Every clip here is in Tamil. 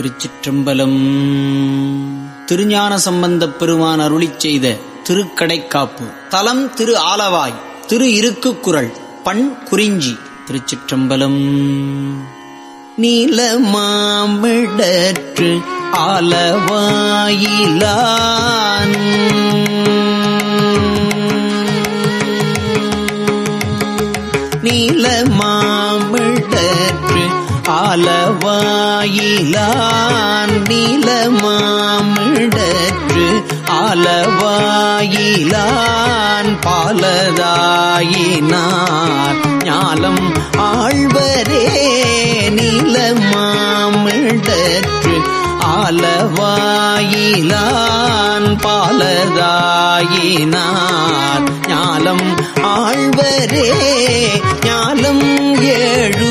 திருச்சிற்றம்பலம். திருஞான சம்பந்தப் பெருமான் அருளிச் செய்த திருக்கடைக்காப்பு. தலம் திரு ஆலவாய் திரு இருக்கு குரல் பண் குறிஞ்சி திருச்சிற்றம்பலம். நீல மாமிடற்று ஆலவாயிலான். நீல மாமிடற்று ஆலவாயிலான் நீல மாமிடற்று ஆலவாயிலான் பாலதாயினார். ஞாலம் ஆழ்வரே நீல மாமிடற்று ஆலவாயிலான் பாலதாயினார். ஞாலம் ஆழ்வரே ஞாலம் ஏழு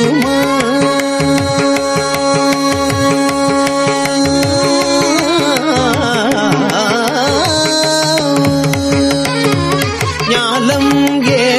ஞாலம் ஏழுமாம்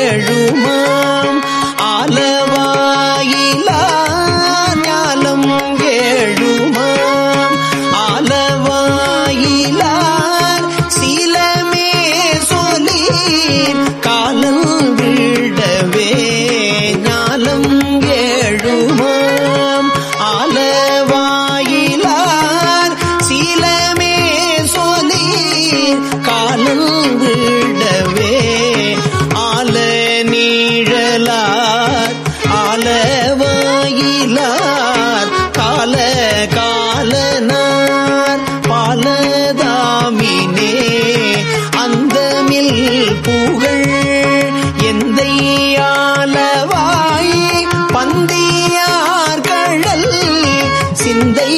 அந்தமில் புகழ் எந்தையாலவாய் பந்தியார் கழல் சிந்தை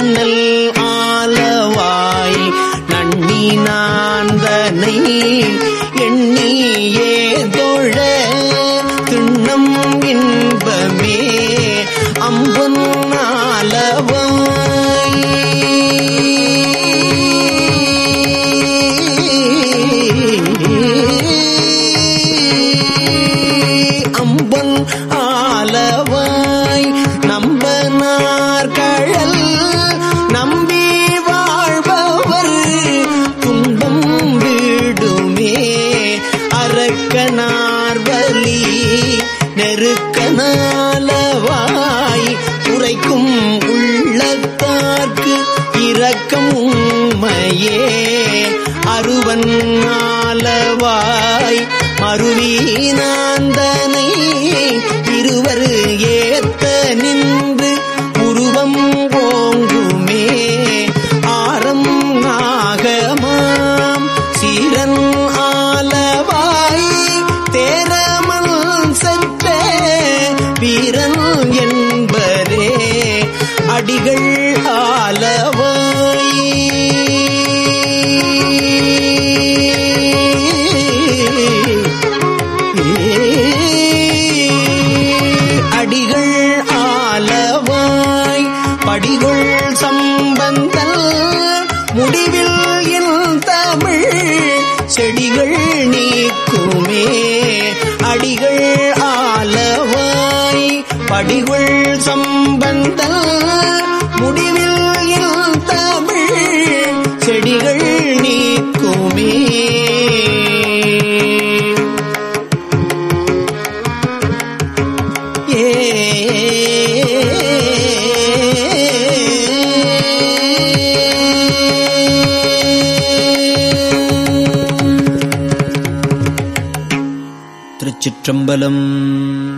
அண்ணல் ஆலவாய் நன்னி நாந்தனை எண்ணியே தொழ திண்ணம் இன்பமே அம்பன் ஆலவாய் அரக்கனார் நெருக்கனாலவாய் உரைக்கும் உள்ளத்தார்க்கு இரக்கம் உண்மையே. அருவன் ஆலவாய் மறுவீனாந்தனை இருவர் ஏத்த நின்று உருவம் போங்குமே ஆரம் நாகமாம் சீரன் அடிகள் ஆலவாய் அடிகள் ஆலவாய். படிகள் சம்பந்தல். முடிவில் என் தமிழ். செடிகள் நீக்குமே. அடிகள் ஆ படிகள் சம்பந்தல் முடிவில் தமிழ் செடிகள் நீக்குமே. திருச்சிற்றம்பலம்.